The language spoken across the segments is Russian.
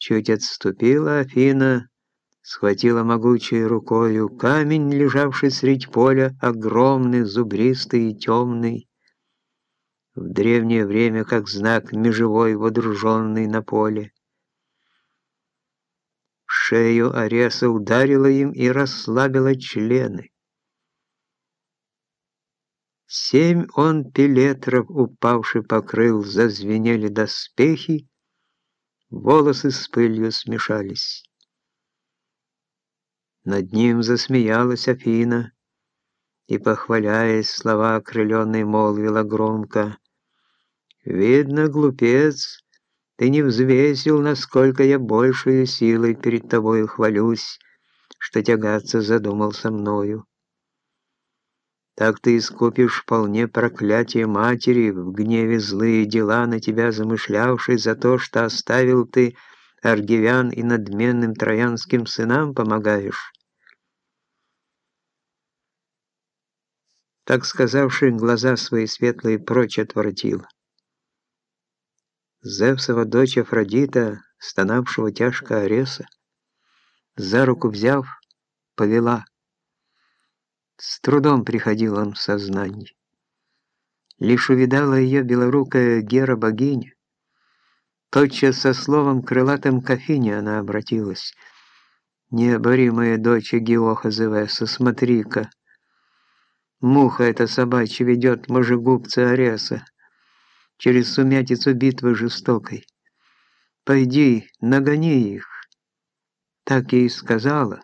Чуть отступила Афина, схватила могучей рукою камень, лежавший средь поля, огромный, зубристый и темный, в древнее время как знак межевой, водруженный на поле. Шею Ареса ударила им и расслабила члены. Семь он пилетров упавший покрыл, зазвенели доспехи, волосы с пылью смешались. Над ним засмеялась Афина и, похваляясь, слова окрыленной молвила громко. «Видно, глупец, ты не взвесил, насколько я большую силой перед тобою хвалюсь, что тягаться задумал со мною. Так ты искупишь вполне проклятие матери, в гневе злые дела на тебя замышлявшей за то, что оставил ты аргивян и надменным троянским сынам помогаешь. Так сказавший, глаза свои светлые прочь отворотила. Зевсова дочь Афродита, стонавшего тяжко Ареса, за руку взяв, повела. С трудом приходил он в сознание. Лишь увидала ее белорукая Гера-богиня. Тотчас со словом крылатым к Афине она обратилась. «Необоримая дочь Геоха Зевеса, смотри-ка! Муха эта собачья ведет мужегубца Ареса, через сумятицу битвы жестокой. «Пойди, нагони их!» Так ей сказала.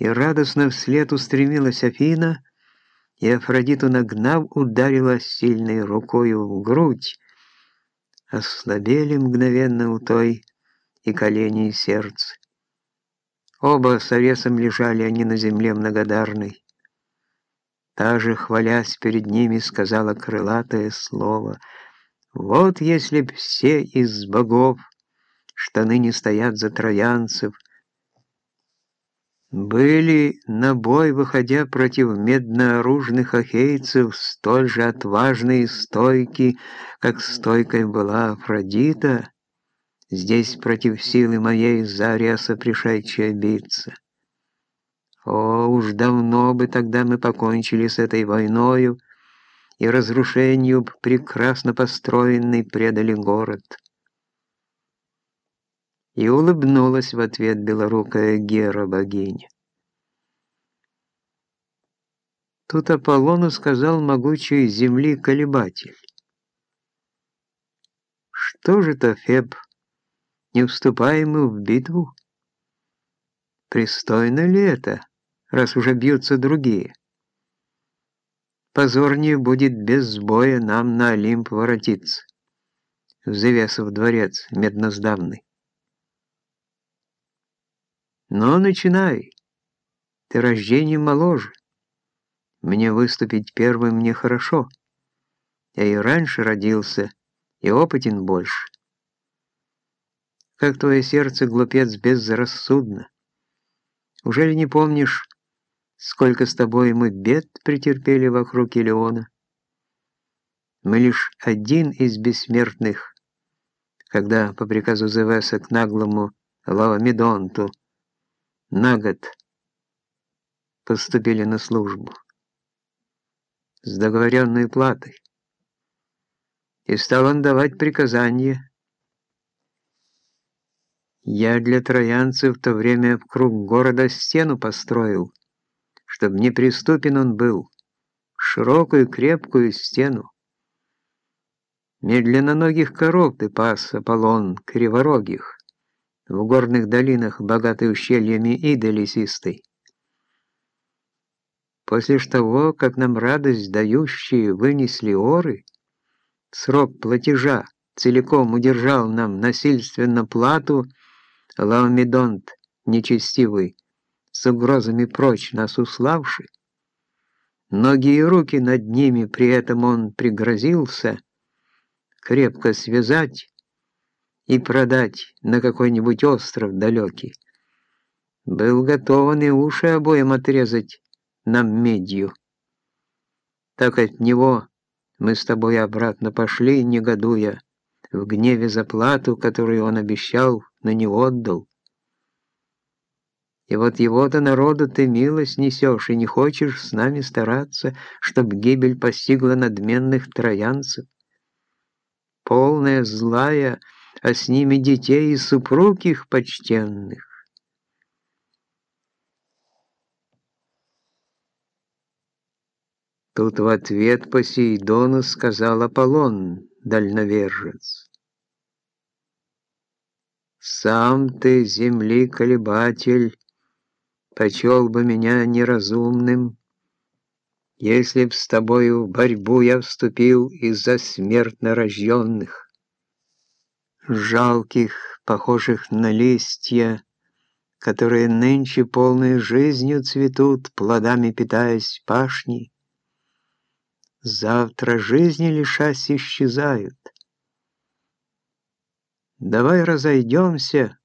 И радостно вслед устремилась Афина, и Афродиту нагнав, ударила сильной рукою в грудь. Ослабели мгновенно у той и колени, и сердце. Оба с овесом лежали они на земле многодарной. Та же, хвалясь перед ними, сказала крылатое слово. «Вот если б все из богов, что ныне стоят за троянцев, были на бой, выходя против меднооружных ахейцев, столь же отважны и стойки, как стойкой была Афродита, здесь против силы моей за Ариаса пришедшая биться». О, уж давно бы тогда мы покончили с этой войною и разрушению прекрасно построенный предали город. И улыбнулась в ответ белорукая Гера-богиня. Тут Аполлону сказал могучий земли колебатель. Что же-то, Феб, не вступаем мы в битву? Пристойно ли это? раз уже бьются другие. Позорнее будет без боя нам на Олимп воротиться. В Зевесов дворец медноздавный. Но начинай. Ты рождением моложе. Мне выступить первым нехорошо. Я и раньше родился, и опытен больше. Как твое сердце, глупец, безрассудно. Ужели не помнишь, Сколько с тобой мы бед претерпели вокруг Илеона. Мы лишь один из бессмертных, когда по приказу Зевеса к наглому Лавамедонту на год поступили на службу с договоренной платой. И стал он давать приказания. Я для троянцев в то время в круг города стену построил, чтоб неприступен он был, широкую крепкую стену. Медленноногих коров ты пас, Аполлон, криворогих, в горных долинах, богатой ущельями иды лесистой. После того, как нам радость дающие вынесли оры, срок платежа целиком удержал нам насильственно плату Лаомедонт нечестивый, с угрозами прочь нас уславший, ноги и руки над ними при этом он пригрозился крепко связать и продать на какой-нибудь остров далекий. Был готов и уши обоим отрезать нам медью. Так от него мы с тобой обратно пошли, негодуя, в гневе за плату, которую он обещал, но не отдал. И вот его-то народу ты милость несешь и не хочешь с нами стараться, чтоб гибель постигла надменных троянцев. Полная злая, а с ними детей и супруг их почтенных. Тут в ответ Посейдону сказал Аполлон, дальновержец. «Сам ты, земли колебатель, почел бы меня неразумным, если б с тобою в борьбу я вступил из-за смертно рожденных, жалких, похожих на листья, которые нынче полной жизнью цветут, плодами питаясь пашни, завтра жизни лишась исчезают. Давай разойдемся,